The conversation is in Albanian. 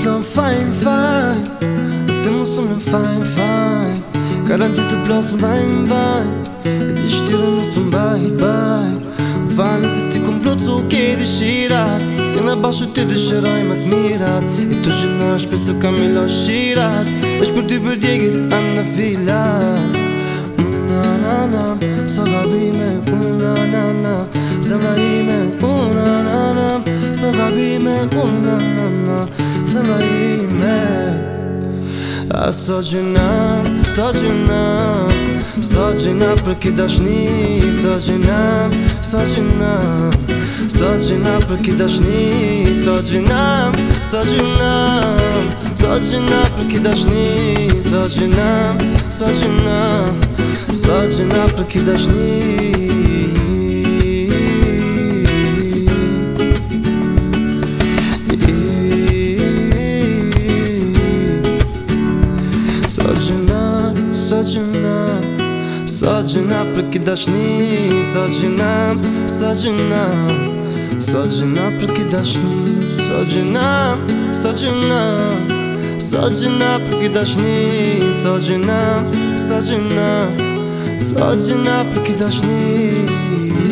të lënë fajnë fajnë Së të mësë më fajnë fajnë Kala të të plosë më vajnë vajnë E të shtyrë mësë më bajnë bajnë Më falë si sti këmë s'o zë okej dhe shirat Se në bashu të dëshëraj më të mirat E të gjëna është pesë kam e lo shirat është për ty për djegit anë në filat Na na na, sa gadhime Na na na Se gabime unë në në në Se në ime A so që në So që në So që në për ki dashni So që në So dashni So që në So dashni So që në So dashni gjëna Sa gjëna për këtë dashni Sa gjëna, sa për këtë dashnin Sa gjëna, sa për këtë dashni Sa gjëna, sa për këtë dashni